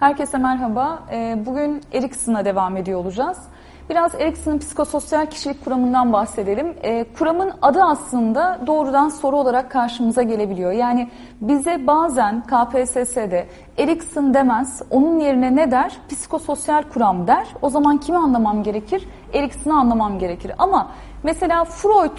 Herkese merhaba. Ee, bugün Erikson'a devam ediyor olacağız. Biraz Erikson'un psikososyal kişilik kuramından bahsedelim. Ee, kuramın adı aslında doğrudan soru olarak karşımıza gelebiliyor. Yani bize bazen KPSS'de Erikson demez, onun yerine ne der? Psikososyal kuram der. O zaman kimi anlamam gerekir? Erikson'u anlamam gerekir. Ama mesela Freud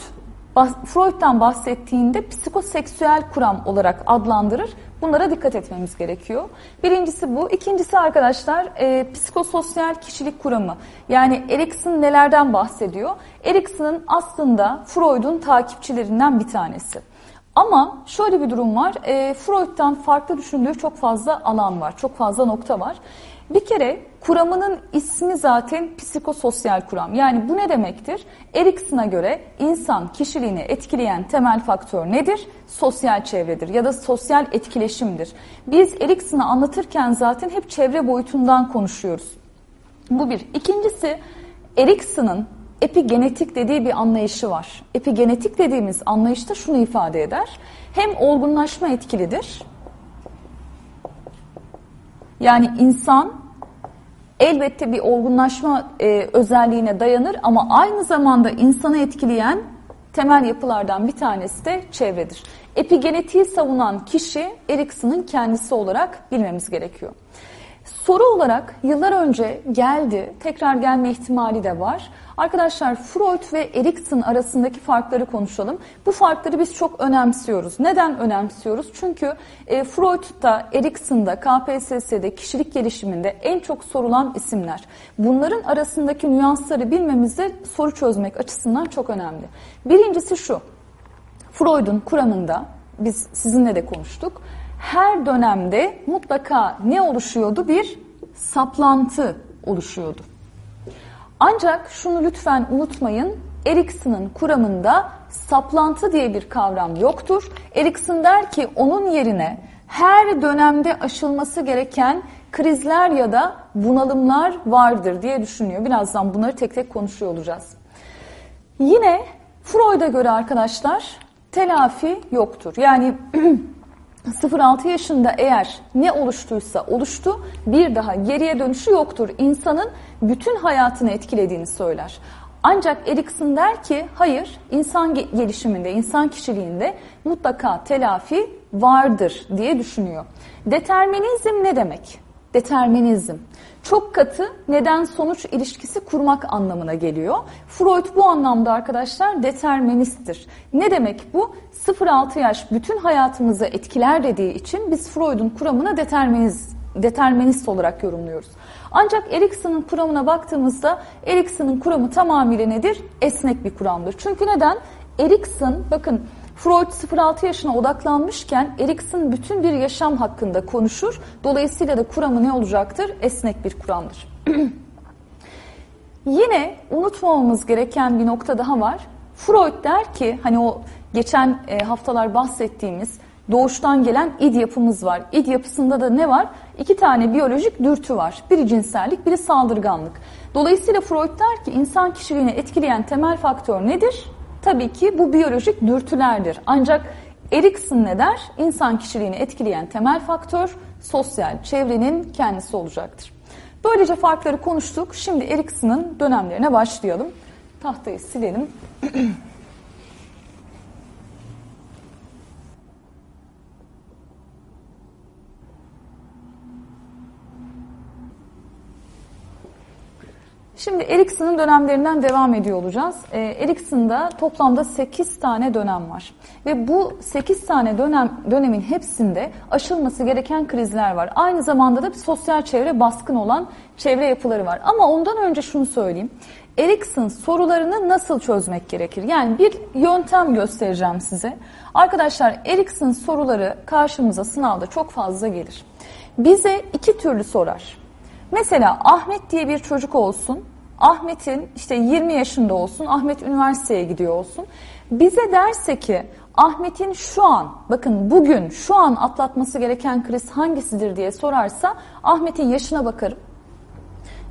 Freud'dan bahsettiğinde psikoseksüel kuram olarak adlandırır. Bunlara dikkat etmemiz gerekiyor. Birincisi bu. İkincisi arkadaşlar e, psikososyal kişilik kuramı. Yani Erikson nelerden bahsediyor? Erikson'ın aslında Freud'un takipçilerinden bir tanesi. Ama şöyle bir durum var. E, Freud'dan farklı düşündüğü çok fazla alan var. Çok fazla nokta var. Bir kere kuramının ismi zaten psikososyal kuram. Yani bu ne demektir? Erikson'a göre insan kişiliğini etkileyen temel faktör nedir? Sosyal çevredir ya da sosyal etkileşimdir. Biz Erikson'ı anlatırken zaten hep çevre boyutundan konuşuyoruz. Bu bir. İkincisi Erikson'ın epigenetik dediği bir anlayışı var. Epigenetik dediğimiz anlayışta şunu ifade eder. Hem olgunlaşma etkilidir. Yani insan elbette bir olgunlaşma e, özelliğine dayanır ama aynı zamanda insanı etkileyen temel yapılardan bir tanesi de çevredir. Epigenetiği savunan kişi Erikson'un kendisi olarak bilmemiz gerekiyor. Soru olarak yıllar önce geldi, tekrar gelme ihtimali de var. Arkadaşlar Freud ve Erikson arasındaki farkları konuşalım. Bu farkları biz çok önemsiyoruz. Neden önemsiyoruz? Çünkü e, Freud'da, Erikson'da, KPSS'de, kişilik gelişiminde en çok sorulan isimler. Bunların arasındaki nüansları bilmemiz de soru çözmek açısından çok önemli. Birincisi şu, Freud'un kuramında, biz sizinle de konuştuk, her dönemde mutlaka ne oluşuyordu? Bir saplantı oluşuyordu. Ancak şunu lütfen unutmayın, Erikson'un kuramında saplantı diye bir kavram yoktur. Erikson der ki onun yerine her dönemde aşılması gereken krizler ya da bunalımlar vardır diye düşünüyor. Birazdan bunları tek tek konuşuyor olacağız. Yine Freud'a göre arkadaşlar telafi yoktur. Yani 0-6 yaşında eğer ne oluştuysa oluştu bir daha geriye dönüşü yoktur. İnsanın bütün hayatını etkilediğini söyler. Ancak Erikson der ki hayır insan gelişiminde, insan kişiliğinde mutlaka telafi vardır diye düşünüyor. Determinizm ne demek? Determinizm çok katı neden sonuç ilişkisi kurmak anlamına geliyor. Freud bu anlamda arkadaşlar deterministtir. Ne demek bu? 0-6 yaş bütün hayatımızı etkiler dediği için biz Freud'un kuramına determinist, determinist olarak yorumluyoruz. Ancak Erikson'un kuramına baktığımızda Erikson'un kuramı tamamıyla nedir? Esnek bir kuramdır. Çünkü neden? Erikson bakın Freud 0-6 yaşına odaklanmışken Erikson bütün bir yaşam hakkında konuşur. Dolayısıyla da kuramı ne olacaktır? Esnek bir kuramdır. Yine unutmamamız gereken bir nokta daha var. Freud der ki hani o geçen e, haftalar bahsettiğimiz doğuştan gelen id yapımız var. İd yapısında da ne var? İki tane biyolojik dürtü var. Biri cinsellik, biri saldırganlık. Dolayısıyla Freud der ki insan kişiliğini etkileyen temel faktör nedir? Tabii ki bu biyolojik dürtülerdir. Ancak Erikson ne der? İnsan kişiliğini etkileyen temel faktör sosyal çevrenin kendisi olacaktır. Böylece farkları konuştuk. Şimdi Erikson'un dönemlerine başlayalım. Tahtayı silelim. Şimdi Erikson'un dönemlerinden devam ediyor olacağız. E, Erikson'da toplamda 8 tane dönem var. Ve bu 8 tane dönem dönemin hepsinde aşılması gereken krizler var. Aynı zamanda da bir sosyal çevre baskın olan çevre yapıları var. Ama ondan önce şunu söyleyeyim. Erikson sorularını nasıl çözmek gerekir? Yani bir yöntem göstereceğim size. Arkadaşlar Erikson soruları karşımıza sınavda çok fazla gelir. Bize iki türlü sorar. Mesela Ahmet diye bir çocuk olsun. Ahmet'in işte 20 yaşında olsun. Ahmet üniversiteye gidiyor olsun. Bize derse ki Ahmet'in şu an bakın bugün şu an atlatması gereken kriz hangisidir diye sorarsa Ahmet'in yaşına bakarım.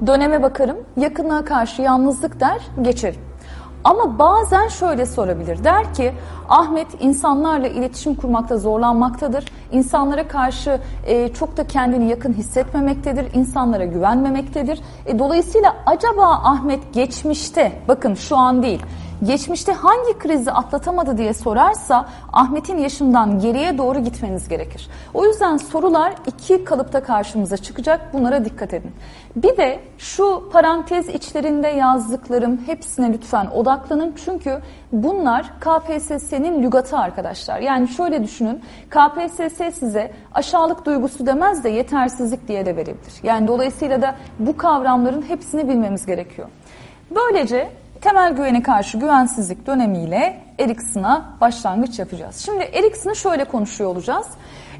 Döneme bakarım. Yakınlığa karşı yalnızlık der geçerim. Ama bazen şöyle sorabilir. Der ki Ahmet insanlarla iletişim kurmakta zorlanmaktadır. İnsanlara karşı e, çok da kendini yakın hissetmemektedir. İnsanlara güvenmemektedir. E, dolayısıyla acaba Ahmet geçmişte bakın şu an değil geçmişte hangi krizi atlatamadı diye sorarsa Ahmet'in yaşından geriye doğru gitmeniz gerekir. O yüzden sorular iki kalıpta karşımıza çıkacak. Bunlara dikkat edin. Bir de şu parantez içlerinde yazdıklarım hepsine lütfen odaklanın. Çünkü bunlar KPSS'nin lügatı arkadaşlar. Yani şöyle düşünün. KPSS size aşağılık duygusu demez de yetersizlik diye de verebilir. Yani dolayısıyla da bu kavramların hepsini bilmemiz gerekiyor. Böylece temel güvene karşı güvensizlik dönemiyle Erikson'a başlangıç yapacağız. Şimdi Erikson'ı şöyle konuşuyor olacağız.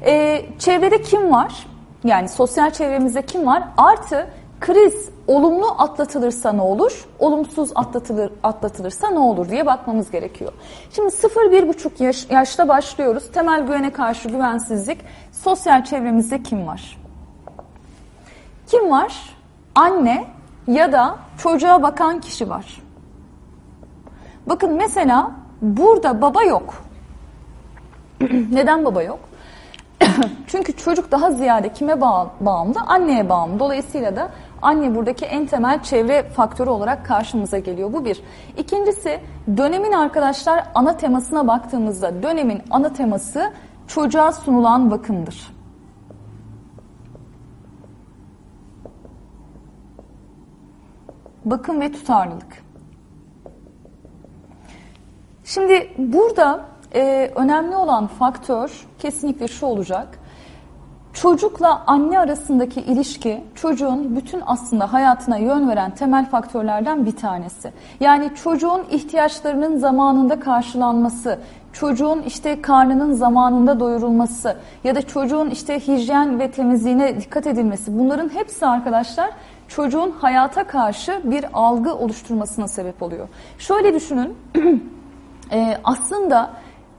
Ee, çevrede kim var? Yani sosyal çevremizde kim var? Artı kriz olumlu atlatılırsa ne olur? Olumsuz atlatılır, atlatılırsa ne olur diye bakmamız gerekiyor. Şimdi 0-1,5 yaş, yaşta başlıyoruz. Temel güvene karşı güvensizlik. Sosyal çevremizde kim var? Kim var? Anne ya da çocuğa bakan kişi var. Bakın mesela burada baba yok. Neden baba yok? Çünkü çocuk daha ziyade kime bağımlı? Anneye bağımlı. Dolayısıyla da anne buradaki en temel çevre faktörü olarak karşımıza geliyor. Bu bir. İkincisi dönemin arkadaşlar ana temasına baktığımızda dönemin ana teması çocuğa sunulan bakımdır. Bakım ve tutarlılık. Şimdi burada e, önemli olan faktör kesinlikle şu olacak. Çocukla anne arasındaki ilişki çocuğun bütün aslında hayatına yön veren temel faktörlerden bir tanesi. Yani çocuğun ihtiyaçlarının zamanında karşılanması, çocuğun işte karnının zamanında doyurulması ya da çocuğun işte hijyen ve temizliğine dikkat edilmesi bunların hepsi arkadaşlar çocuğun hayata karşı bir algı oluşturmasına sebep oluyor. Şöyle düşünün e, aslında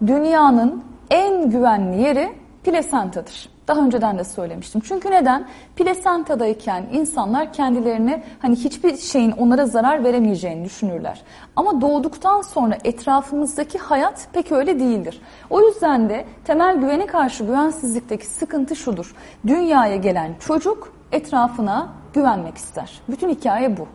dünyanın en güvenli yeri plasentadır. Daha önceden de söylemiştim. Çünkü neden? Plasentadayken insanlar kendilerini hani hiçbir şeyin onlara zarar veremeyeceğini düşünürler. Ama doğduktan sonra etrafımızdaki hayat pek öyle değildir. O yüzden de temel güvene karşı güvensizlikteki sıkıntı şudur. Dünyaya gelen çocuk etrafına güvenmek ister. Bütün hikaye bu.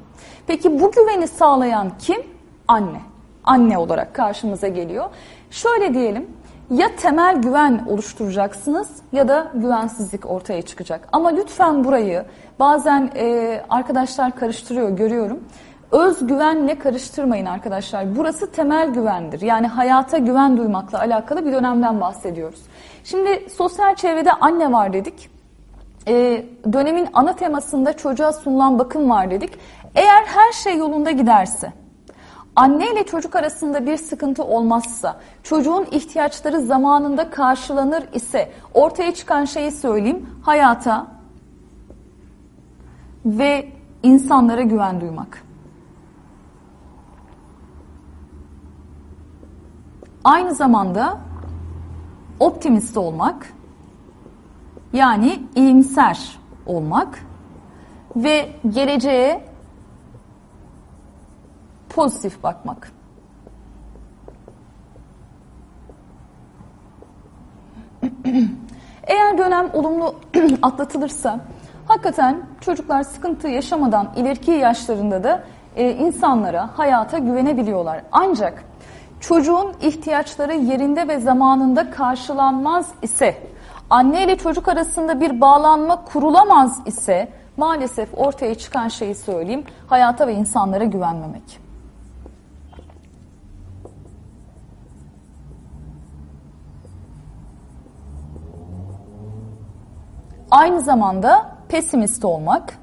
Peki bu güveni sağlayan kim? Anne anne olarak karşımıza geliyor. Şöyle diyelim ya temel güven oluşturacaksınız ya da güvensizlik ortaya çıkacak. Ama lütfen burayı bazen e, arkadaşlar karıştırıyor görüyorum. Özgüvenle karıştırmayın arkadaşlar. Burası temel güvendir. Yani hayata güven duymakla alakalı bir dönemden bahsediyoruz. Şimdi sosyal çevrede anne var dedik. Ee, dönemin ana temasında çocuğa sunulan bakım var dedik. Eğer her şey yolunda giderse, Anne ile çocuk arasında bir sıkıntı olmazsa, çocuğun ihtiyaçları zamanında karşılanır ise ortaya çıkan şeyi söyleyeyim. Hayata ve insanlara güven duymak. Aynı zamanda optimist olmak, yani iyimser olmak ve geleceğe pozitif bakmak. Eğer dönem olumlu atlatılırsa hakikaten çocuklar sıkıntı yaşamadan ileriki yaşlarında da e, insanlara, hayata güvenebiliyorlar. Ancak çocuğun ihtiyaçları yerinde ve zamanında karşılanmaz ise, anne ile çocuk arasında bir bağlanma kurulamaz ise maalesef ortaya çıkan şeyi söyleyeyim, hayata ve insanlara güvenmemek. Aynı zamanda pesimist olmak.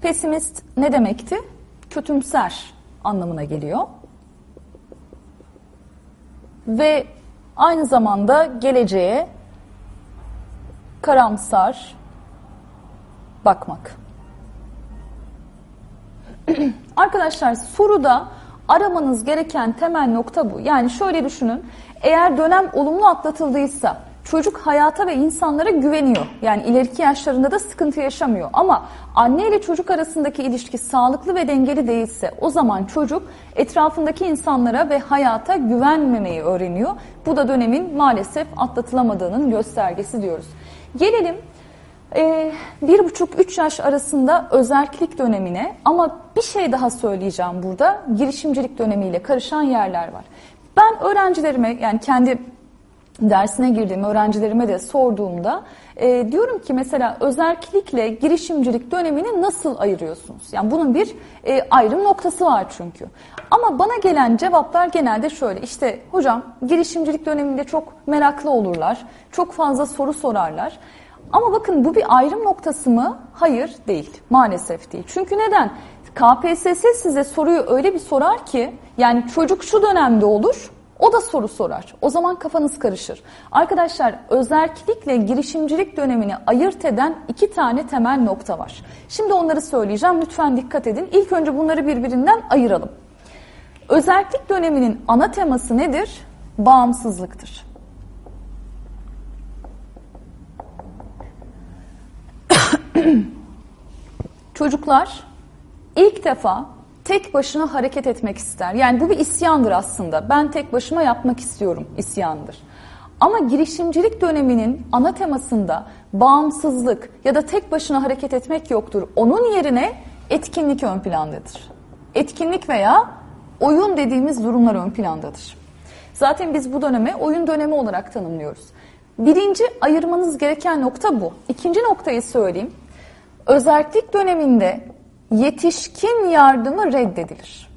Pesimist ne demekti? Kötümser anlamına geliyor. Ve aynı zamanda geleceğe karamsar bakmak. Arkadaşlar soruda aramanız gereken temel nokta bu. Yani şöyle düşünün. Eğer dönem olumlu atlatıldıysa çocuk hayata ve insanlara güveniyor. Yani ileriki yaşlarında da sıkıntı yaşamıyor. Ama anne ile çocuk arasındaki ilişki sağlıklı ve dengeli değilse o zaman çocuk etrafındaki insanlara ve hayata güvenmemeyi öğreniyor. Bu da dönemin maalesef atlatılamadığının göstergesi diyoruz. Gelelim e, bir buçuk üç yaş arasında özerklik dönemine ama bir şey daha söyleyeceğim burada. Girişimcilik dönemiyle karışan yerler var. Ben öğrencilerime yani kendi dersine girdiğim öğrencilerime de sorduğumda e, diyorum ki mesela özerklikle girişimcilik dönemini nasıl ayırıyorsunuz? Yani bunun bir e, ayrım noktası var çünkü. Ama bana gelen cevaplar genelde şöyle işte hocam girişimcilik döneminde çok meraklı olurlar, çok fazla soru sorarlar. Ama bakın bu bir ayrım noktası mı? Hayır değil. Maalesef değil. Çünkü neden? KPSS size soruyu öyle bir sorar ki yani çocuk şu dönemde olur o da soru sorar. O zaman kafanız karışır. Arkadaşlar özerklikle girişimcilik dönemini ayırt eden iki tane temel nokta var. Şimdi onları söyleyeceğim. Lütfen dikkat edin. İlk önce bunları birbirinden ayıralım. Özerklik döneminin ana teması nedir? Bağımsızlıktır. Çocuklar ilk defa tek başına hareket etmek ister. Yani bu bir isyandır aslında. Ben tek başıma yapmak istiyorum isyandır. Ama girişimcilik döneminin ana temasında bağımsızlık ya da tek başına hareket etmek yoktur. Onun yerine etkinlik ön plandadır. Etkinlik veya oyun dediğimiz durumlar ön plandadır. Zaten biz bu döneme oyun dönemi olarak tanımlıyoruz. Birinci ayırmanız gereken nokta bu. İkinci noktayı söyleyeyim. Özellik döneminde yetişkin yardımı reddedilir.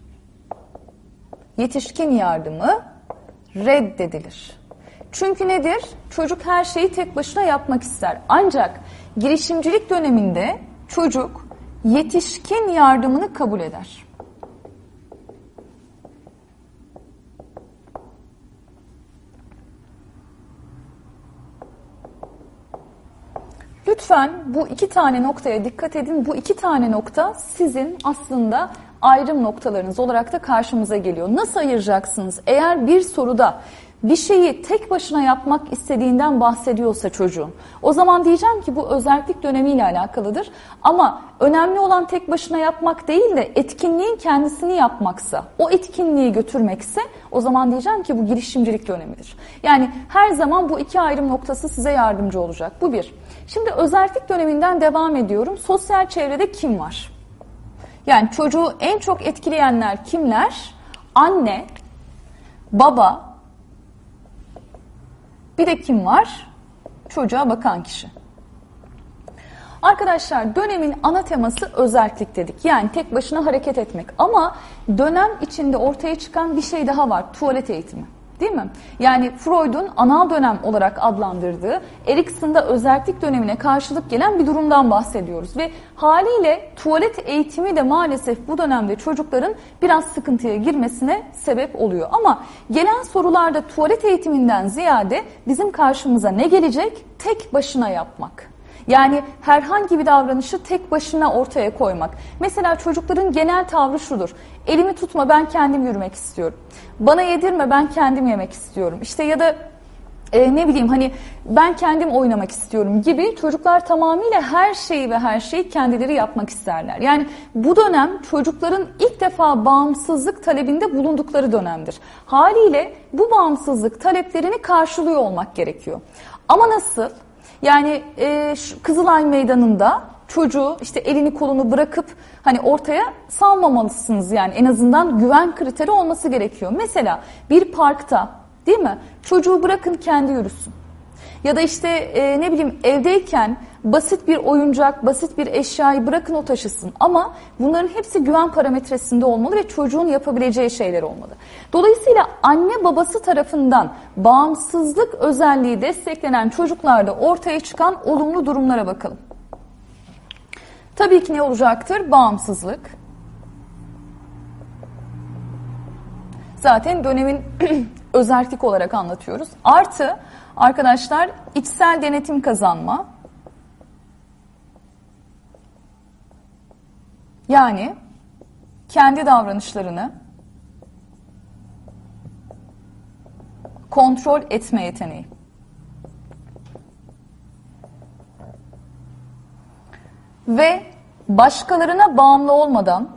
Yetişkin yardımı reddedilir. Çünkü nedir? Çocuk her şeyi tek başına yapmak ister. Ancak girişimcilik döneminde çocuk yetişkin yardımını kabul eder. Lütfen bu iki tane noktaya dikkat edin. Bu iki tane nokta sizin aslında ayrım noktalarınız olarak da karşımıza geliyor. Nasıl ayıracaksınız? Eğer bir soruda bir şeyi tek başına yapmak istediğinden bahsediyorsa çocuğun. O zaman diyeceğim ki bu özellik dönemiyle alakalıdır. Ama önemli olan tek başına yapmak değil de etkinliğin kendisini yapmaksa, o etkinliği götürmekse o zaman diyeceğim ki bu girişimcilik dönemidir. Yani her zaman bu iki ayrım noktası size yardımcı olacak. Bu bir. Şimdi özellik döneminden devam ediyorum. Sosyal çevrede kim var? Yani çocuğu en çok etkileyenler kimler? Anne, baba, bir de kim var? Çocuğa bakan kişi. Arkadaşlar dönemin ana teması özellik dedik. Yani tek başına hareket etmek. Ama dönem içinde ortaya çıkan bir şey daha var. Tuvalet eğitimi. Değil mi? Yani Freud'un anal dönem olarak adlandırdığı Erikson'da özellik dönemine karşılık gelen bir durumdan bahsediyoruz. Ve haliyle tuvalet eğitimi de maalesef bu dönemde çocukların biraz sıkıntıya girmesine sebep oluyor. Ama gelen sorularda tuvalet eğitiminden ziyade bizim karşımıza ne gelecek? Tek başına yapmak. Yani herhangi bir davranışı tek başına ortaya koymak. Mesela çocukların genel tavrı şudur. Elimi tutma ben kendim yürümek istiyorum. Bana yedirme ben kendim yemek istiyorum. İşte ya da e, ne bileyim hani ben kendim oynamak istiyorum gibi çocuklar tamamıyla her şeyi ve her şeyi kendileri yapmak isterler. Yani bu dönem çocukların ilk defa bağımsızlık talebinde bulundukları dönemdir. Haliyle bu bağımsızlık taleplerini karşılıyor olmak gerekiyor. Ama nasıl? Yani e, Kızılay Meydanı'nda çocuğu işte elini kolunu bırakıp hani ortaya salmamalısınız yani en azından güven kriteri olması gerekiyor. Mesela bir parkta değil mi çocuğu bırakın kendi yürüsün. Ya da işte e, ne bileyim evdeyken basit bir oyuncak, basit bir eşyayı bırakın o taşısın. Ama bunların hepsi güven parametresinde olmalı ve çocuğun yapabileceği şeyler olmalı. Dolayısıyla anne babası tarafından bağımsızlık özelliği desteklenen çocuklarda ortaya çıkan olumlu durumlara bakalım. Tabii ki ne olacaktır? Bağımsızlık. Zaten dönemin özellik olarak anlatıyoruz. Artı arkadaşlar içsel denetim kazanma. Yani kendi davranışlarını kontrol etme yeteneği. Ve başkalarına bağımlı olmadan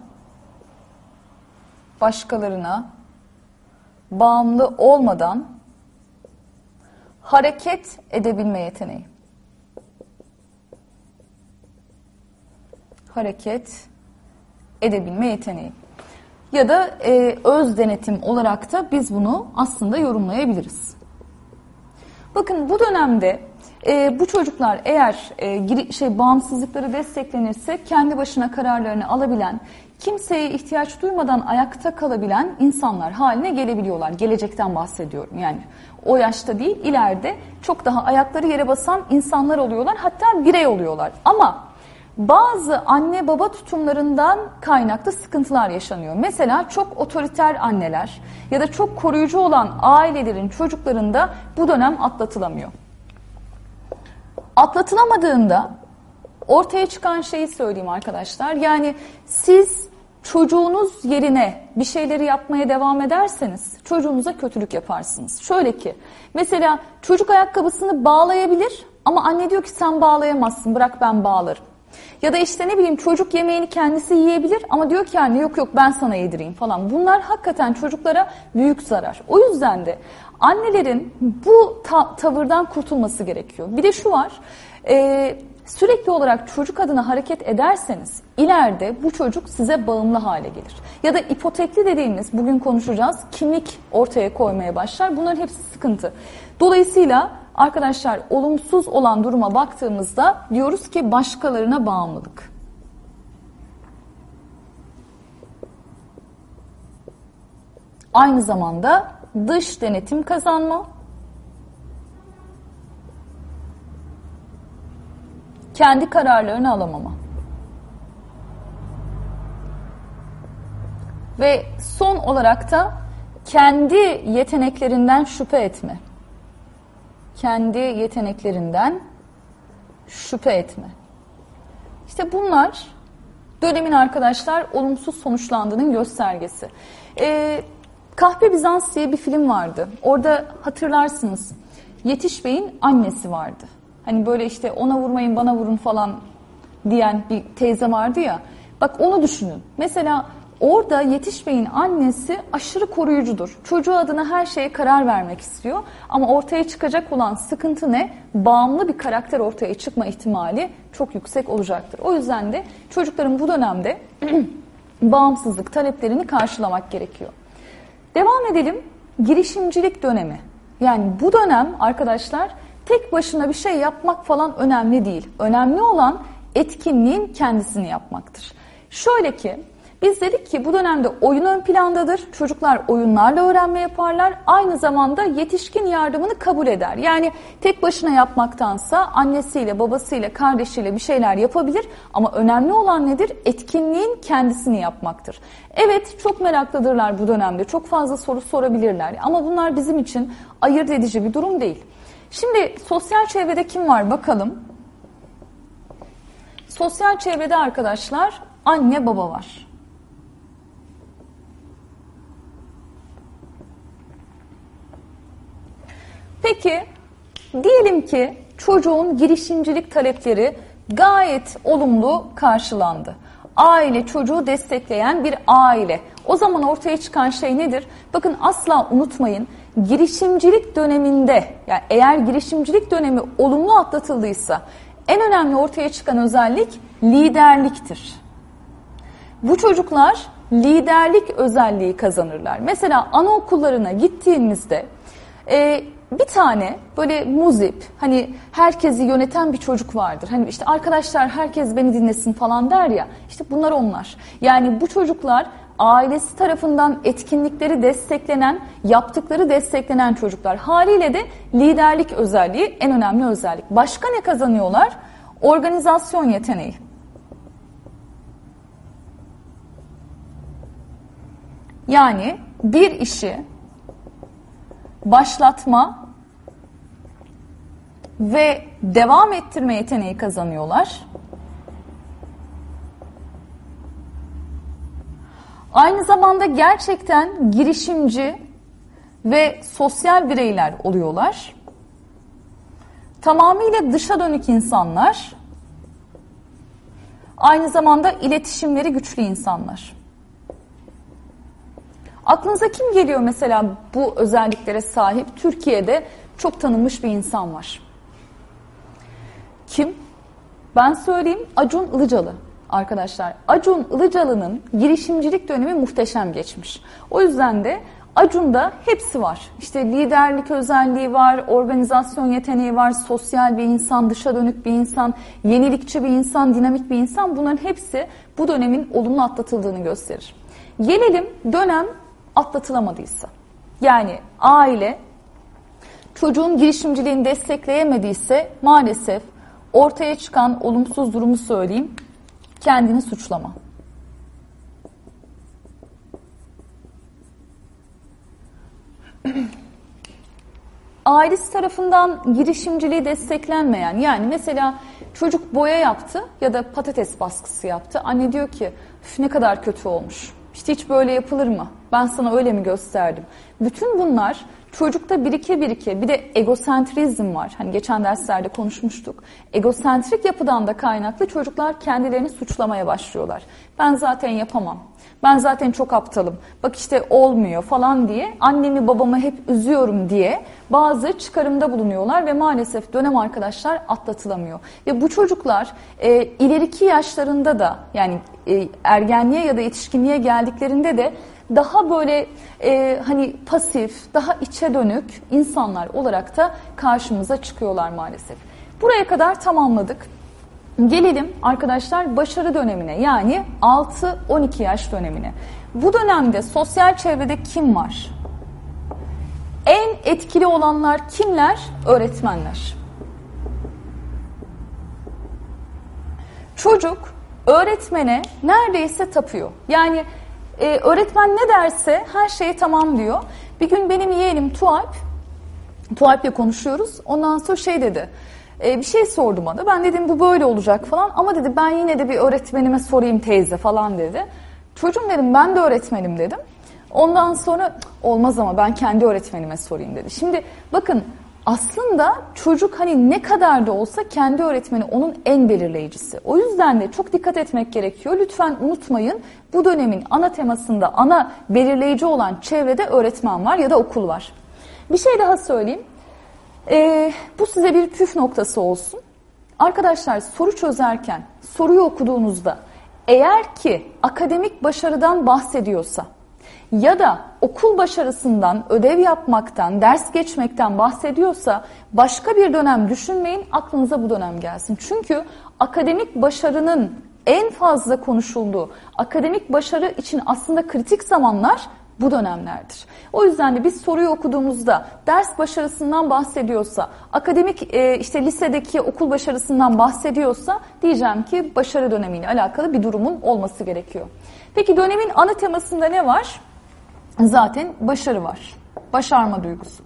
başkalarına bağımlı olmadan hareket edebilme yeteneği. Hareket edebilme yeteneği. Ya da e, öz denetim olarak da biz bunu aslında yorumlayabiliriz. Bakın bu dönemde e, bu çocuklar eğer e, şey bağımsızlıkları desteklenirse kendi başına kararlarını alabilen, kimseye ihtiyaç duymadan ayakta kalabilen insanlar haline gelebiliyorlar. Gelecekten bahsediyorum yani. O yaşta değil, ileride çok daha ayakları yere basan insanlar oluyorlar. Hatta birey oluyorlar. Ama bazı anne baba tutumlarından kaynaklı sıkıntılar yaşanıyor. Mesela çok otoriter anneler ya da çok koruyucu olan ailelerin çocuklarında bu dönem atlatılamıyor. Atlatılamadığında ortaya çıkan şeyi söyleyeyim arkadaşlar. Yani siz çocuğunuz yerine bir şeyleri yapmaya devam ederseniz çocuğunuza kötülük yaparsınız. Şöyle ki mesela çocuk ayakkabısını bağlayabilir ama anne diyor ki sen bağlayamazsın bırak ben bağlarım. Ya da işte ne bileyim çocuk yemeğini kendisi yiyebilir ama diyor ki anne yok yok ben sana yedireyim falan. Bunlar hakikaten çocuklara büyük zarar. O yüzden de annelerin bu ta tavırdan kurtulması gerekiyor. Bir de şu var. E, sürekli olarak çocuk adına hareket ederseniz ileride bu çocuk size bağımlı hale gelir. Ya da ipotekli dediğimiz bugün konuşacağız kimlik ortaya koymaya başlar. Bunların hepsi sıkıntı. Dolayısıyla arkadaşlar olumsuz olan duruma baktığımızda diyoruz ki başkalarına bağımlılık. Aynı zamanda dış denetim kazanma, kendi kararlarını alamama. Ve son olarak da kendi yeteneklerinden şüphe etme. Kendi yeteneklerinden şüphe etme. İşte bunlar dönemin arkadaşlar olumsuz sonuçlandığının göstergesi. Ee, Kahpe Bizans diye bir film vardı. Orada hatırlarsınız Yetiş Bey'in annesi vardı. Hani böyle işte ona vurmayın bana vurun falan diyen bir teyze vardı ya. Bak onu düşünün. Mesela orada Yetiş Bey'in annesi aşırı koruyucudur. Çocuğu adına her şeye karar vermek istiyor. Ama ortaya çıkacak olan sıkıntı ne? Bağımlı bir karakter ortaya çıkma ihtimali çok yüksek olacaktır. O yüzden de çocukların bu dönemde bağımsızlık taleplerini karşılamak gerekiyor. Devam edelim. Girişimcilik dönemi. Yani bu dönem arkadaşlar tek başına bir şey yapmak falan önemli değil. Önemli olan etkinliğin kendisini yapmaktır. Şöyle ki biz dedik ki bu dönemde oyun ön plandadır. Çocuklar oyunlarla öğrenme yaparlar. Aynı zamanda yetişkin yardımını kabul eder. Yani tek başına yapmaktansa annesiyle, babasıyla, kardeşiyle bir şeyler yapabilir. Ama önemli olan nedir? Etkinliğin kendisini yapmaktır. Evet çok meraklıdırlar bu dönemde. Çok fazla soru sorabilirler. Ama bunlar bizim için ayırt edici bir durum değil. Şimdi sosyal çevrede kim var bakalım. Sosyal çevrede arkadaşlar anne baba var. Peki diyelim ki çocuğun girişimcilik talepleri gayet olumlu karşılandı. Aile çocuğu destekleyen bir aile. O zaman ortaya çıkan şey nedir? Bakın asla unutmayın girişimcilik döneminde yani eğer girişimcilik dönemi olumlu atlatıldıysa en önemli ortaya çıkan özellik liderliktir. Bu çocuklar liderlik özelliği kazanırlar. Mesela anaokullarına gittiğimizde e, bir tane böyle muzip hani herkesi yöneten bir çocuk vardır. Hani işte arkadaşlar herkes beni dinlesin falan der ya işte bunlar onlar. Yani bu çocuklar ailesi tarafından etkinlikleri desteklenen, yaptıkları desteklenen çocuklar. Haliyle de liderlik özelliği en önemli özellik. Başka ne kazanıyorlar? Organizasyon yeteneği. Yani bir işi başlatma ve devam ettirme yeteneği kazanıyorlar. Aynı zamanda gerçekten girişimci ve sosyal bireyler oluyorlar. Tamamıyla dışa dönük insanlar. Aynı zamanda iletişimleri güçlü insanlar. Aklınıza kim geliyor mesela bu özelliklere sahip? Türkiye'de çok tanınmış bir insan var. Kim? Ben söyleyeyim Acun Ilıcalı arkadaşlar. Acun Ilıcalı'nın girişimcilik dönemi muhteşem geçmiş. O yüzden de Acun'da hepsi var. İşte liderlik özelliği var, organizasyon yeteneği var, sosyal bir insan, dışa dönük bir insan, yenilikçi bir insan, dinamik bir insan. Bunların hepsi bu dönemin olumlu atlatıldığını gösterir. Gelelim dönem atlatılamadıysa. Yani aile çocuğun girişimciliğini destekleyemediyse maalesef ortaya çıkan olumsuz durumu söyleyeyim. Kendini suçlama. Ailesi tarafından girişimciliği desteklenmeyen yani mesela çocuk boya yaptı ya da patates baskısı yaptı. Anne diyor ki ne kadar kötü olmuş. İşte hiç böyle yapılır mı? Ben sana öyle mi gösterdim? Bütün bunlar çocukta birike birike bir de egosentrizm var. Hani geçen derslerde konuşmuştuk. Egosentrik yapıdan da kaynaklı çocuklar kendilerini suçlamaya başlıyorlar. Ben zaten yapamam. Ben zaten çok aptalım. Bak işte olmuyor falan diye annemi babamı hep üzüyorum diye bazı çıkarımda bulunuyorlar ve maalesef dönem arkadaşlar atlatılamıyor. Ve bu çocuklar e, ileriki yaşlarında da yani e, ergenliğe ya da yetişkinliğe geldiklerinde de daha böyle e, hani pasif, daha içe dönük insanlar olarak da karşımıza çıkıyorlar maalesef. Buraya kadar tamamladık. Gelelim arkadaşlar başarı dönemine yani 6-12 yaş dönemine. Bu dönemde sosyal çevrede kim var? En etkili olanlar kimler? Öğretmenler. Çocuk öğretmene neredeyse tapıyor. Yani e, öğretmen ne derse her şeyi tamam diyor. Bir gün benim yeğenim Tualp, Tualp'le konuşuyoruz. Ondan sonra şey dedi, e, bir şey sordu bana. Ben dedim bu böyle olacak falan ama dedi ben yine de bir öğretmenime sorayım teyze falan dedi. Çocuğum dedim ben de öğretmenim dedim. Ondan sonra olmaz ama ben kendi öğretmenime sorayım dedi. Şimdi bakın aslında çocuk hani ne kadar da olsa kendi öğretmeni onun en belirleyicisi. O yüzden de çok dikkat etmek gerekiyor. Lütfen unutmayın bu dönemin ana temasında ana belirleyici olan çevrede öğretmen var ya da okul var. Bir şey daha söyleyeyim. Ee, bu size bir püf noktası olsun. Arkadaşlar soru çözerken soruyu okuduğunuzda eğer ki akademik başarıdan bahsediyorsa ya da okul başarısından, ödev yapmaktan, ders geçmekten bahsediyorsa başka bir dönem düşünmeyin, aklınıza bu dönem gelsin. Çünkü akademik başarının en fazla konuşulduğu, akademik başarı için aslında kritik zamanlar bu dönemlerdir. O yüzden de biz soruyu okuduğumuzda ders başarısından bahsediyorsa, akademik e, işte lisedeki okul başarısından bahsediyorsa diyeceğim ki başarı dönemiyle alakalı bir durumun olması gerekiyor. Peki dönemin ana temasında ne var? Zaten başarı var. Başarma duygusu.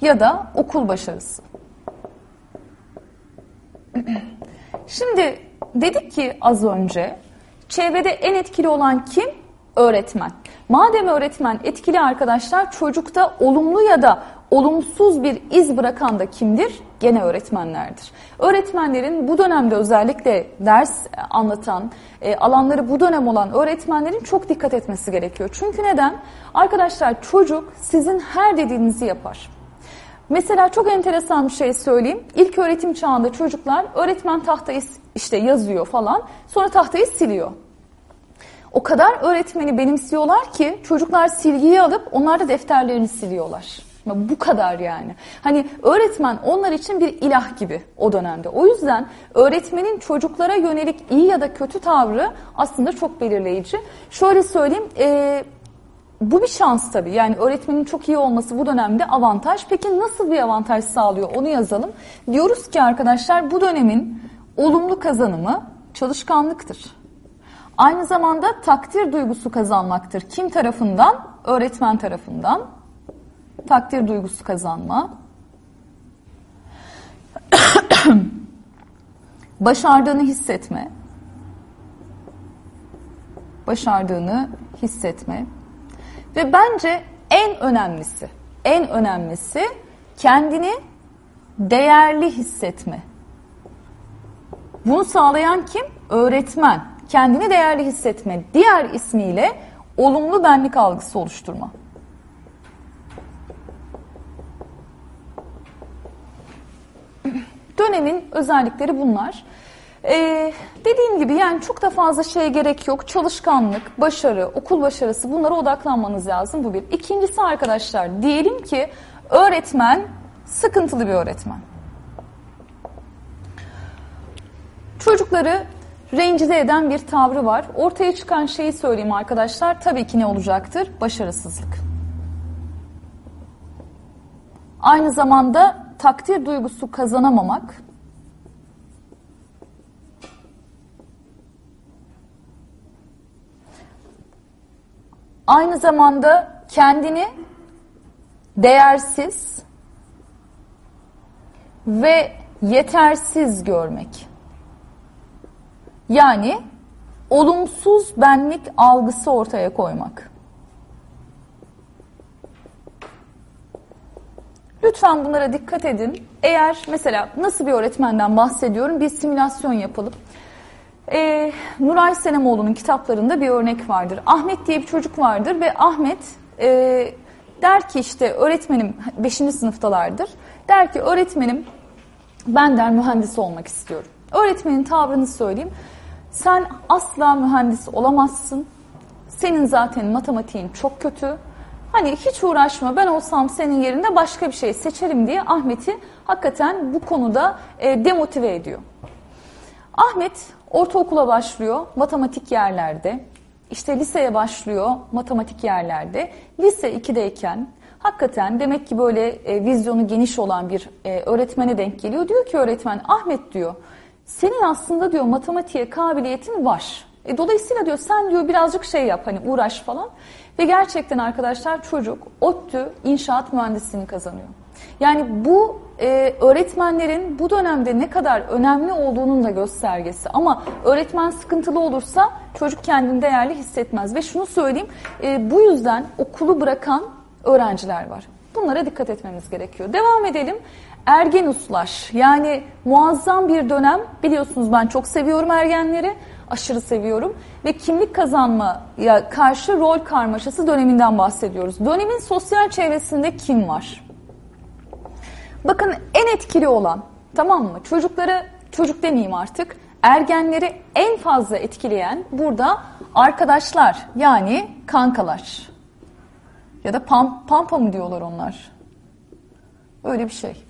Ya da okul başarısı. Şimdi dedik ki az önce Çevrede en etkili olan kim? Öğretmen. Madem öğretmen etkili arkadaşlar çocukta olumlu ya da olumsuz bir iz bırakan da kimdir? Gene öğretmenlerdir. Öğretmenlerin bu dönemde özellikle ders anlatan, e, alanları bu dönem olan öğretmenlerin çok dikkat etmesi gerekiyor. Çünkü neden? Arkadaşlar çocuk sizin her dediğinizi yapar. Mesela çok enteresan bir şey söyleyeyim. İlk öğretim çağında çocuklar öğretmen tahtayı işte yazıyor falan sonra tahtayı siliyor. O kadar öğretmeni benimsiyorlar ki çocuklar silgiyi alıp onlar da defterlerini siliyorlar. Bu kadar yani. Hani öğretmen onlar için bir ilah gibi o dönemde. O yüzden öğretmenin çocuklara yönelik iyi ya da kötü tavrı aslında çok belirleyici. Şöyle söyleyeyim, e, bu bir şans tabii. Yani öğretmenin çok iyi olması bu dönemde avantaj. Peki nasıl bir avantaj sağlıyor onu yazalım. Diyoruz ki arkadaşlar bu dönemin olumlu kazanımı çalışkanlıktır. Aynı zamanda takdir duygusu kazanmaktır. Kim tarafından? Öğretmen tarafından. Takdir duygusu kazanma. Başardığını hissetme. Başardığını hissetme. Ve bence en önemlisi, en önemlisi kendini değerli hissetme. Bunu sağlayan kim? Öğretmen. Kendini değerli hissetme. Diğer ismiyle olumlu benlik algısı oluşturma. Dönemin özellikleri bunlar. Ee, dediğim gibi yani çok da fazla şeye gerek yok. Çalışkanlık, başarı, okul başarısı bunlara odaklanmanız lazım. Bu bir. İkincisi arkadaşlar diyelim ki öğretmen sıkıntılı bir öğretmen. Çocukları rencide eden bir tavrı var. Ortaya çıkan şeyi söyleyeyim arkadaşlar. Tabii ki ne olacaktır? Başarısızlık. Aynı zamanda takdir duygusu kazanamamak, aynı zamanda kendini değersiz ve yetersiz görmek. Yani olumsuz benlik algısı ortaya koymak. Lütfen bunlara dikkat edin. Eğer mesela nasıl bir öğretmenden bahsediyorum bir simülasyon yapalım. Ee, Nuray Senemoğlu'nun kitaplarında bir örnek vardır. Ahmet diye bir çocuk vardır ve Ahmet e, der ki işte öğretmenim 5. sınıftalardır. Der ki öğretmenim ben der mühendis olmak istiyorum. Öğretmenin tavrını söyleyeyim. Sen asla mühendis olamazsın. Senin zaten matematiğin çok kötü. Hani hiç uğraşma ben olsam senin yerinde başka bir şey seçerim diye Ahmet'i hakikaten bu konuda e, demotive ediyor. Ahmet ortaokula başlıyor matematik yerlerde. İşte liseye başlıyor matematik yerlerde. Lise 2'deyken hakikaten demek ki böyle e, vizyonu geniş olan bir e, öğretmene denk geliyor. Diyor ki öğretmen Ahmet diyor senin aslında diyor matematiğe kabiliyetin var. E, dolayısıyla diyor sen diyor birazcık şey yap hani uğraş falan. Ve gerçekten arkadaşlar çocuk ODTÜ inşaat mühendisliğini kazanıyor. Yani bu e, öğretmenlerin bu dönemde ne kadar önemli olduğunun da göstergesi. Ama öğretmen sıkıntılı olursa çocuk kendini değerli hissetmez. Ve şunu söyleyeyim e, bu yüzden okulu bırakan öğrenciler var. Bunlara dikkat etmemiz gerekiyor. Devam edelim. Ergen uslaş yani muazzam bir dönem. Biliyorsunuz ben çok seviyorum ergenleri. Aşırı seviyorum. Ve kimlik kazanmaya karşı rol karmaşası döneminden bahsediyoruz. Dönemin sosyal çevresinde kim var? Bakın en etkili olan tamam mı? Çocukları çocuk demeyeyim artık. Ergenleri en fazla etkileyen burada arkadaşlar yani kankalar. Ya da pam, pampa mı diyorlar onlar? Öyle bir şey.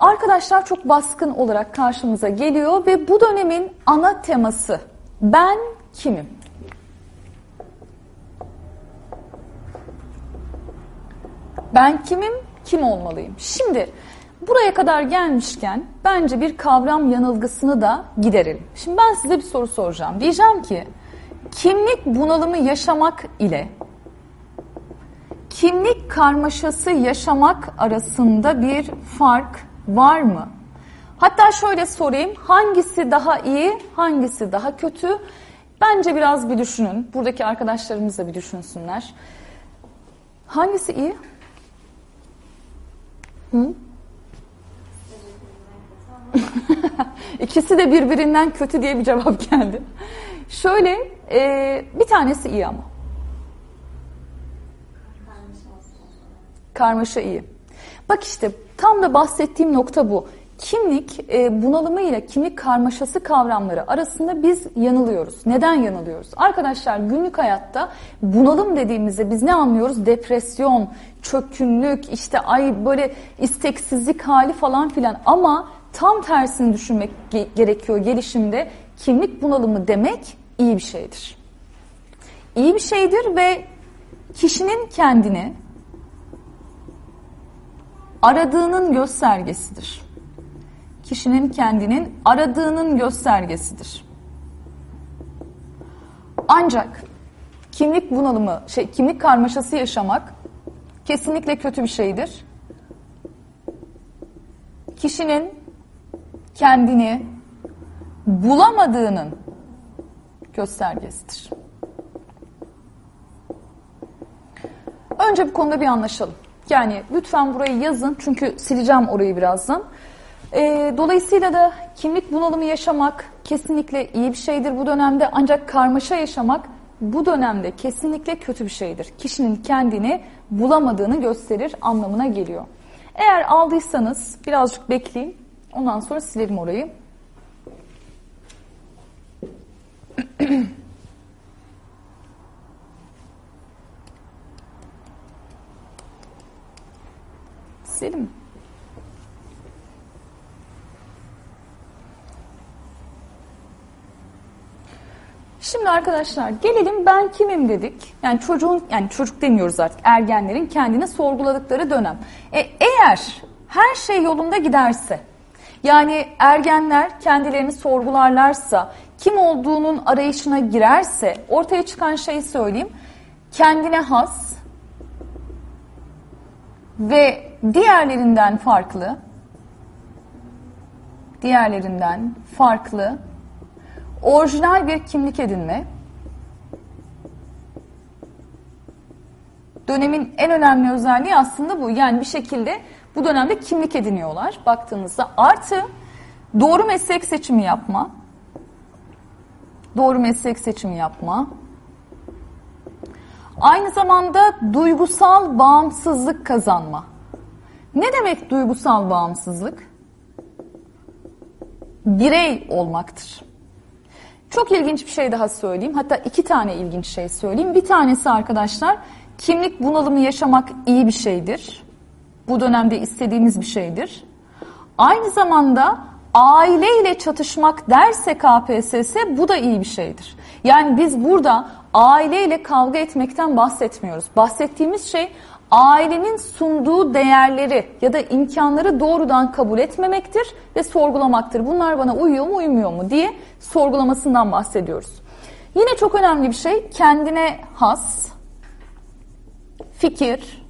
Arkadaşlar çok baskın olarak karşımıza geliyor ve bu dönemin ana teması ben kimim? Ben kimim? Kim olmalıyım? Şimdi buraya kadar gelmişken bence bir kavram yanılgısını da giderelim. Şimdi ben size bir soru soracağım. Diyeceğim ki kimlik bunalımı yaşamak ile kimlik karmaşası yaşamak arasında bir fark var mı? Hatta şöyle sorayım, hangisi daha iyi, hangisi daha kötü? Bence biraz bir düşünün. Buradaki arkadaşlarımız da bir düşünsünler. Hangisi iyi? Hı? İkisi de birbirinden kötü diye bir cevap geldi. Şöyle, e, bir tanesi iyi ama. Karmaşa iyi. Bak işte tam da bahsettiğim nokta bu. Kimlik e, bunalımı ile kimlik karmaşası kavramları arasında biz yanılıyoruz. Neden yanılıyoruz? Arkadaşlar günlük hayatta bunalım dediğimizde biz ne anlıyoruz? Depresyon, çökkünlük, işte ay böyle isteksizlik hali falan filan ama tam tersini düşünmek ge gerekiyor gelişimde. Kimlik bunalımı demek iyi bir şeydir. İyi bir şeydir ve kişinin kendini aradığının göstergesidir. Kişinin kendinin aradığının göstergesidir. Ancak kimlik bunalımı, şey, kimlik karmaşası yaşamak kesinlikle kötü bir şeydir. Kişinin kendini bulamadığının göstergesidir. Önce bu konuda bir anlaşalım. Yani lütfen burayı yazın çünkü sileceğim orayı birazdan. E, dolayısıyla da kimlik bunalımı yaşamak kesinlikle iyi bir şeydir bu dönemde ancak karmaşa yaşamak bu dönemde kesinlikle kötü bir şeydir. Kişinin kendini bulamadığını gösterir anlamına geliyor. Eğer aldıysanız birazcık bekleyin. Ondan sonra silerim orayı. Silelim? Şimdi arkadaşlar gelelim ben kimim dedik. Yani çocuğun yani çocuk demiyoruz artık ergenlerin kendini sorguladıkları dönem. E, eğer her şey yolunda giderse yani ergenler kendilerini sorgularlarsa kim olduğunun arayışına girerse ortaya çıkan şeyi söyleyeyim. Kendine has ve diğerlerinden farklı diğerlerinden farklı orijinal bir kimlik edinme, dönemin en önemli özelliği aslında bu. Yani bir şekilde bu dönemde kimlik ediniyorlar baktığınızda. Artı doğru meslek seçimi yapma, doğru meslek seçimi yapma, aynı zamanda duygusal bağımsızlık kazanma. Ne demek duygusal bağımsızlık? Birey olmaktır. Çok ilginç bir şey daha söyleyeyim. Hatta iki tane ilginç şey söyleyeyim. Bir tanesi arkadaşlar kimlik bunalımı yaşamak iyi bir şeydir. Bu dönemde istediğimiz bir şeydir. Aynı zamanda aileyle çatışmak derse KPSS bu da iyi bir şeydir. Yani biz burada aileyle kavga etmekten bahsetmiyoruz. Bahsettiğimiz şey ailenin sunduğu değerleri ya da imkanları doğrudan kabul etmemektir ve sorgulamaktır. Bunlar bana uyuyor mu uymuyor mu diye sorgulamasından bahsediyoruz. Yine çok önemli bir şey kendine has, fikir,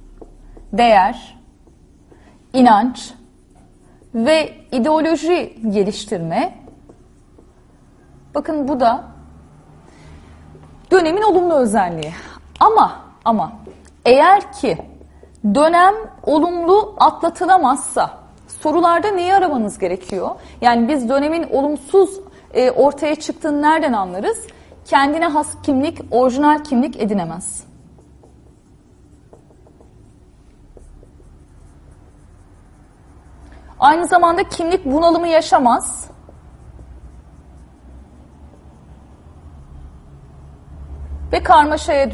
değer, inanç ve ideoloji geliştirme. Bakın bu da dönemin olumlu özelliği. Ama ama eğer ki dönem olumlu atlatılamazsa sorularda neyi aramanız gerekiyor? Yani biz dönemin olumsuz e, ortaya çıktığını nereden anlarız? Kendine has kimlik, orijinal kimlik edinemez. Aynı zamanda kimlik bunalımı yaşamaz. Ve karmaşaya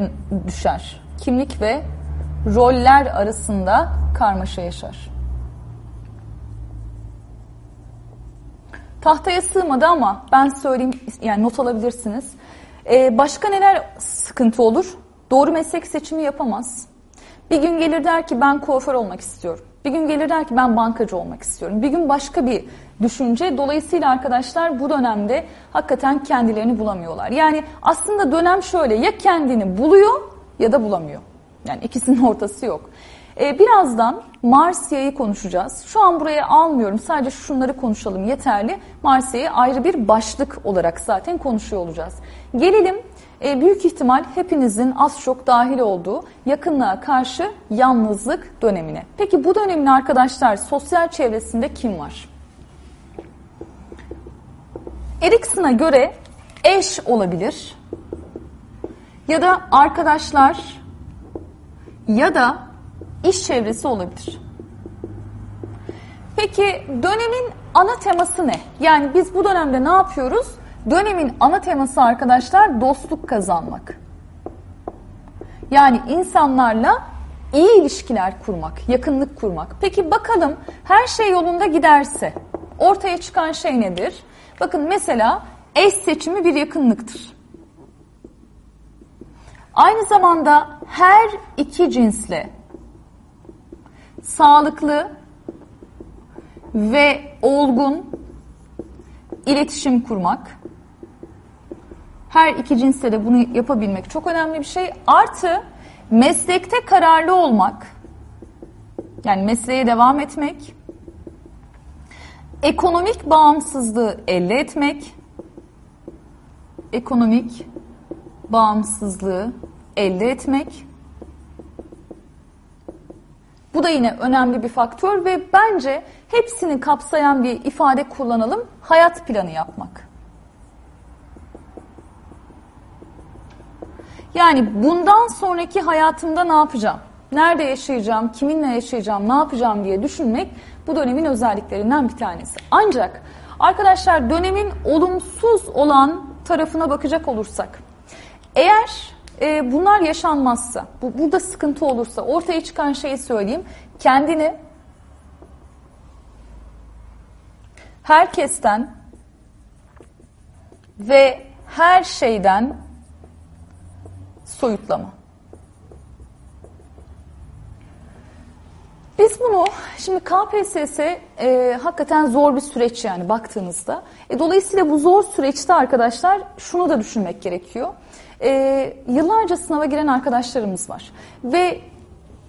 düşer kimlik ve roller arasında karmaşa yaşar. Tahtaya sığmadı ama ben söyleyeyim yani not alabilirsiniz. Ee, başka neler sıkıntı olur? Doğru meslek seçimi yapamaz. Bir gün gelir der ki ben kuaför olmak istiyorum. Bir gün gelir der ki ben bankacı olmak istiyorum. Bir gün başka bir düşünce. Dolayısıyla arkadaşlar bu dönemde hakikaten kendilerini bulamıyorlar. Yani aslında dönem şöyle ya kendini buluyor ya da bulamıyor. Yani ikisinin ortası yok. Ee, birazdan Marsya'yı konuşacağız. Şu an buraya almıyorum. Sadece şunları konuşalım yeterli. Marsya'yı ayrı bir başlık olarak zaten konuşuyor olacağız. Gelelim e, büyük ihtimal hepinizin az çok dahil olduğu yakınlığa karşı yalnızlık dönemine. Peki bu dönemin arkadaşlar sosyal çevresinde kim var? Erikson'a göre eş olabilir ya da arkadaşlar ya da iş çevresi olabilir. Peki dönemin ana teması ne? Yani biz bu dönemde ne yapıyoruz? Dönemin ana teması arkadaşlar dostluk kazanmak. Yani insanlarla iyi ilişkiler kurmak, yakınlık kurmak. Peki bakalım her şey yolunda giderse ortaya çıkan şey nedir? Bakın mesela eş seçimi bir yakınlıktır. Aynı zamanda her iki cinsle sağlıklı ve olgun iletişim kurmak, her iki cinsle de bunu yapabilmek çok önemli bir şey. Artı meslekte kararlı olmak, yani mesleğe devam etmek, ekonomik bağımsızlığı elde etmek, ekonomik bağımsızlığı elde etmek Bu da yine önemli bir faktör ve bence hepsini kapsayan bir ifade kullanalım. Hayat planı yapmak. Yani bundan sonraki hayatımda ne yapacağım? Nerede yaşayacağım, kiminle yaşayacağım, ne yapacağım diye düşünmek bu dönemin özelliklerinden bir tanesi. Ancak arkadaşlar dönemin olumsuz olan tarafına bakacak olursak, eğer e, bunlar yaşanmazsa, bu, burada sıkıntı olursa ortaya çıkan şeyi söyleyeyim. Kendini herkesten ve her şeyden soyutlama. Biz bunu şimdi KPSS e, hakikaten zor bir süreç yani baktığınızda. E, dolayısıyla bu zor süreçte arkadaşlar şunu da düşünmek gerekiyor. E, yıllarca sınava giren arkadaşlarımız var ve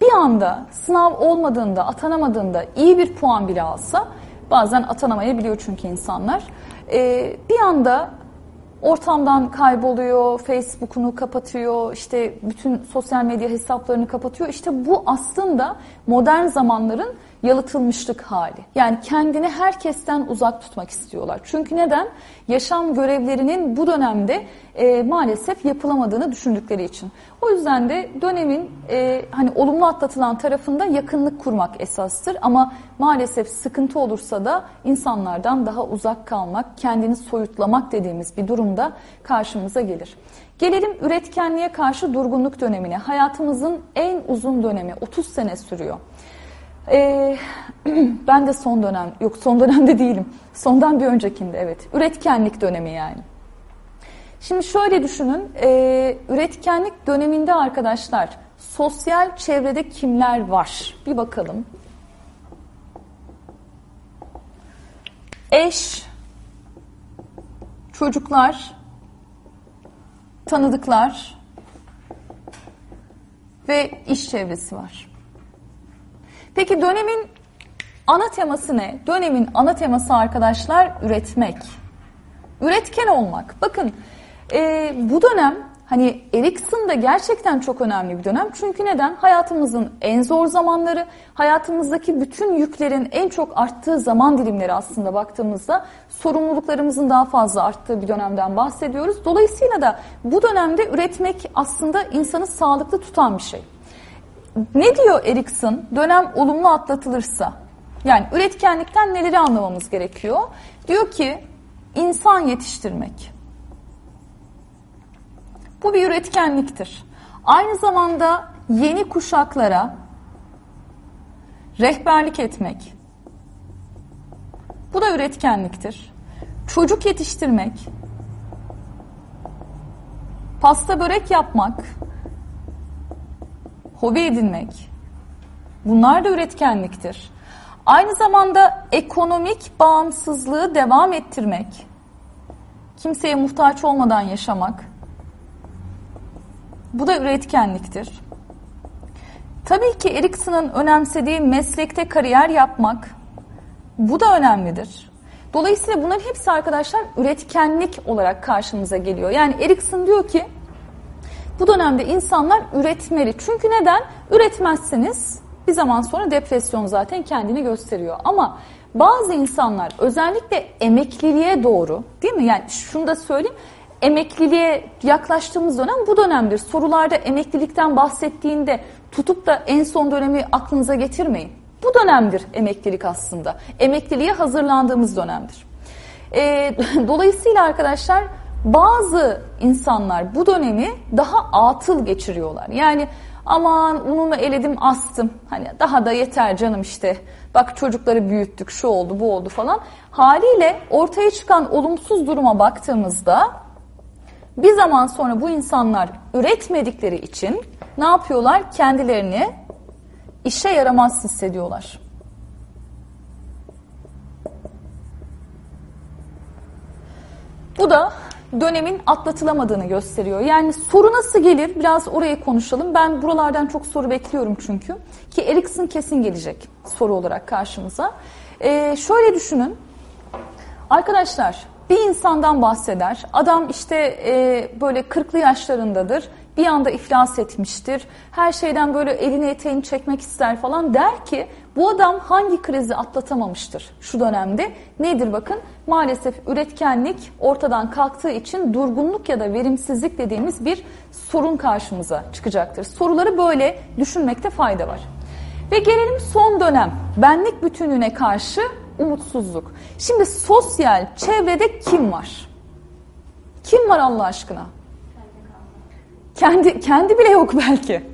bir anda sınav olmadığında, atanamadığında iyi bir puan bile alsa bazen atanamayabiliyor çünkü insanlar. E, bir anda ortamdan kayboluyor, Facebook'unu kapatıyor, işte bütün sosyal medya hesaplarını kapatıyor. İşte bu aslında modern zamanların yalıtılmışlık hali. Yani kendini herkesten uzak tutmak istiyorlar. Çünkü neden? Yaşam görevlerinin bu dönemde e, maalesef yapılamadığını düşündükleri için. O yüzden de dönemin e, hani olumlu atlatılan tarafında yakınlık kurmak esastır. Ama maalesef sıkıntı olursa da insanlardan daha uzak kalmak, kendini soyutlamak dediğimiz bir durumda karşımıza gelir. Gelelim üretkenliğe karşı durgunluk dönemine. Hayatımızın en uzun dönemi 30 sene sürüyor. Ee, ben de son dönem, yok son dönemde değilim. Sondan bir öncekinde evet. Üretkenlik dönemi yani. Şimdi şöyle düşünün, e, üretkenlik döneminde arkadaşlar sosyal çevrede kimler var? Bir bakalım. Eş, çocuklar, tanıdıklar ve iş çevresi var. Peki dönemin ana teması ne? Dönemin ana teması arkadaşlar üretmek. Üretken olmak. Bakın e, bu dönem hani Erikson da gerçekten çok önemli bir dönem. Çünkü neden? Hayatımızın en zor zamanları, hayatımızdaki bütün yüklerin en çok arttığı zaman dilimleri aslında baktığımızda sorumluluklarımızın daha fazla arttığı bir dönemden bahsediyoruz. Dolayısıyla da bu dönemde üretmek aslında insanı sağlıklı tutan bir şey. Ne diyor Erikson? Dönem olumlu atlatılırsa, yani üretkenlikten neleri anlamamız gerekiyor? Diyor ki insan yetiştirmek. Bu bir üretkenliktir. Aynı zamanda yeni kuşaklara rehberlik etmek. Bu da üretkenliktir. Çocuk yetiştirmek, pasta börek yapmak, hobi edinmek. Bunlar da üretkenliktir. Aynı zamanda ekonomik bağımsızlığı devam ettirmek, kimseye muhtaç olmadan yaşamak, bu da üretkenliktir. Tabii ki Erikson'un önemsediği meslekte kariyer yapmak, bu da önemlidir. Dolayısıyla bunların hepsi arkadaşlar üretkenlik olarak karşımıza geliyor. Yani Erikson diyor ki bu dönemde insanlar üretmeli. Çünkü neden? Üretmezseniz bir zaman sonra depresyon zaten kendini gösteriyor. Ama bazı insanlar özellikle emekliliğe doğru değil mi? Yani şunu da söyleyeyim. Emekliliğe yaklaştığımız dönem bu dönemdir. Sorularda emeklilikten bahsettiğinde tutup da en son dönemi aklınıza getirmeyin. Bu dönemdir emeklilik aslında. Emekliliğe hazırlandığımız dönemdir. E, dolayısıyla arkadaşlar bazı insanlar bu dönemi daha atıl geçiriyorlar. Yani aman unumu eledim astım hani daha da yeter canım işte bak çocukları büyüttük şu oldu bu oldu falan. Haliyle ortaya çıkan olumsuz duruma baktığımızda bir zaman sonra bu insanlar üretmedikleri için ne yapıyorlar? Kendilerini işe yaramaz hissediyorlar. Bu da dönemin atlatılamadığını gösteriyor. Yani soru nasıl gelir biraz oraya konuşalım. Ben buralardan çok soru bekliyorum çünkü. Ki Erikson kesin gelecek soru olarak karşımıza. Ee, şöyle düşünün. Arkadaşlar bir insandan bahseder. Adam işte e, böyle 40'lı yaşlarındadır. bir anda iflas etmiştir. Her şeyden böyle elini eteğini çekmek ister falan der ki bu adam hangi krizi atlatamamıştır şu dönemde? Nedir bakın? Maalesef üretkenlik ortadan kalktığı için durgunluk ya da verimsizlik dediğimiz bir sorun karşımıza çıkacaktır. Soruları böyle düşünmekte fayda var. Ve gelelim son dönem benlik bütünlüğüne karşı umutsuzluk. Şimdi sosyal çevrede kim var? Kim var Allah aşkına? Kendi kendi bile yok belki.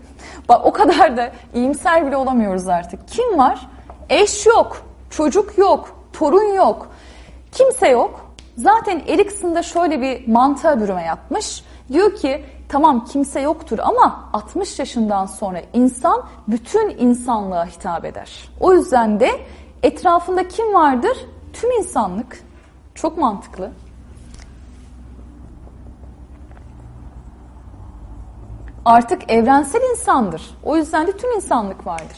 Bak o kadar da iyimser bile olamıyoruz artık. Kim var? Eş yok, çocuk yok, torun yok. Kimse yok. Zaten Erikson da şöyle bir mantığa bürüme yapmış. Diyor ki tamam kimse yoktur ama 60 yaşından sonra insan bütün insanlığa hitap eder. O yüzden de etrafında kim vardır? Tüm insanlık. Çok mantıklı. Artık evrensel insandır. O yüzden de tüm insanlık vardır.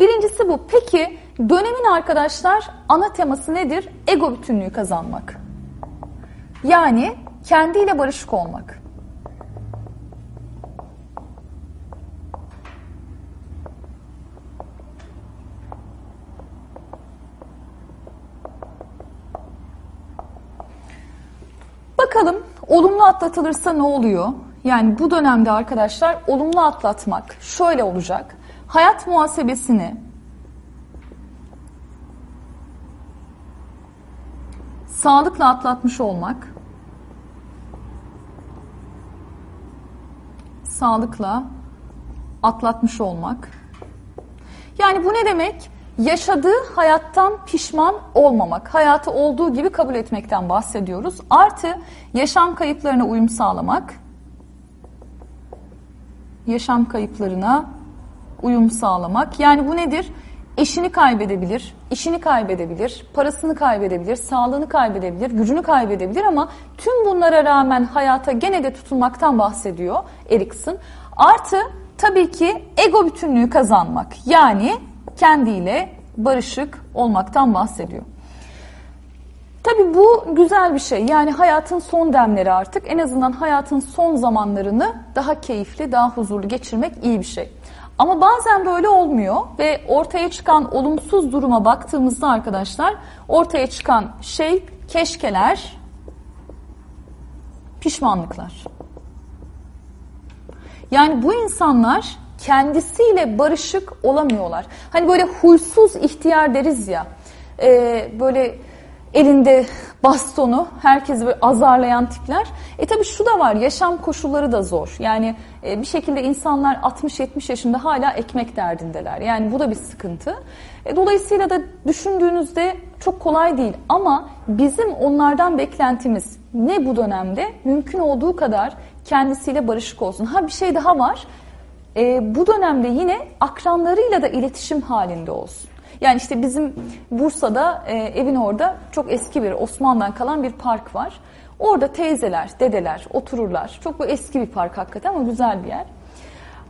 Birincisi bu. Peki dönemin arkadaşlar ana teması nedir? Ego bütünlüğü kazanmak. Yani kendiyle barışık olmak. Bakalım olumlu atlatılırsa ne oluyor? Yani bu dönemde arkadaşlar olumlu atlatmak şöyle olacak. Hayat muhasebesini sağlıkla atlatmış olmak sağlıkla atlatmış olmak. Yani bu ne demek? Yaşadığı hayattan pişman olmamak, hayatı olduğu gibi kabul etmekten bahsediyoruz. Artı yaşam kayıplarına uyum sağlamak, yaşam kayıplarına uyum sağlamak. Yani bu nedir? Eşini kaybedebilir, işini kaybedebilir, parasını kaybedebilir, sağlığını kaybedebilir, gücünü kaybedebilir ama tüm bunlara rağmen hayata gene de tutunmaktan bahsediyor Erikson. Artı tabii ki ego bütünlüğü kazanmak. Yani kendiyle barışık olmaktan bahsediyor. Tabii bu güzel bir şey. Yani hayatın son demleri artık. En azından hayatın son zamanlarını daha keyifli, daha huzurlu geçirmek iyi bir şey. Ama bazen böyle olmuyor ve ortaya çıkan olumsuz duruma baktığımızda arkadaşlar ortaya çıkan şey keşkeler, pişmanlıklar. Yani bu insanlar kendisiyle barışık olamıyorlar. Hani böyle huysuz ihtiyar deriz ya, e, böyle elinde bastonu herkesi böyle azarlayan tipler. E tabi şu da var yaşam koşulları da zor. Yani e, bir şekilde insanlar 60-70 yaşında hala ekmek derdindeler. Yani bu da bir sıkıntı. E, dolayısıyla da düşündüğünüzde çok kolay değil. Ama bizim onlardan beklentimiz ne bu dönemde? Mümkün olduğu kadar kendisiyle barışık olsun. Ha bir şey daha var. E, bu dönemde yine akranlarıyla da iletişim halinde olsun. Yani işte bizim Bursa'da e, evin orada çok eski bir Osmanlı'dan kalan bir park var. Orada teyzeler, dedeler otururlar. Çok bu eski bir park hakikaten ama güzel bir yer.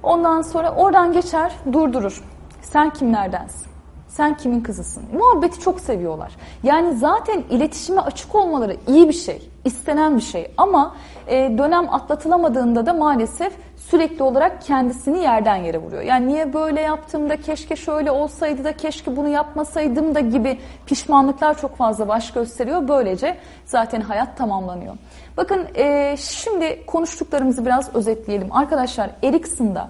Ondan sonra oradan geçer, durdurur. Sen kimlerdensin? Sen kimin kızısın? Muhabbeti çok seviyorlar. Yani zaten iletişime açık olmaları iyi bir şey, istenen bir şey. Ama e, dönem atlatılamadığında da maalesef sürekli olarak kendisini yerden yere vuruyor. Yani niye böyle yaptım da keşke şöyle olsaydı da keşke bunu yapmasaydım da gibi pişmanlıklar çok fazla baş gösteriyor. Böylece zaten hayat tamamlanıyor. Bakın e, şimdi konuştuklarımızı biraz özetleyelim. Arkadaşlar Erikson'da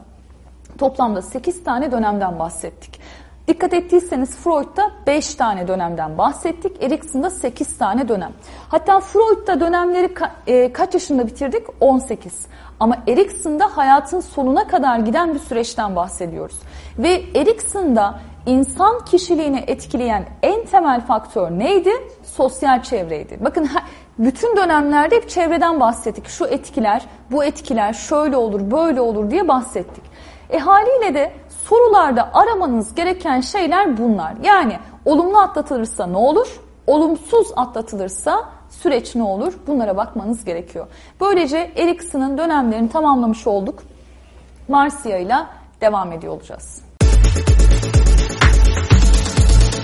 toplamda 8 tane dönemden bahsettik. Dikkat ettiyseniz Freud'da 5 tane dönemden bahsettik. Erikson'da 8 tane dönem. Hatta Freud'da dönemleri ka e, kaç yaşında bitirdik? 18. Ama Erikson'da hayatın sonuna kadar giden bir süreçten bahsediyoruz. Ve Erikson'da insan kişiliğini etkileyen en temel faktör neydi? Sosyal çevreydi. Bakın bütün dönemlerde hep çevreden bahsettik. Şu etkiler, bu etkiler şöyle olur, böyle olur diye bahsettik. E haliyle de sorularda aramanız gereken şeyler bunlar. Yani olumlu atlatılırsa ne olur? Olumsuz atlatılırsa süreç ne olur? Bunlara bakmanız gerekiyor. Böylece Erikson'un dönemlerini tamamlamış olduk. Marsia ile devam ediyor olacağız.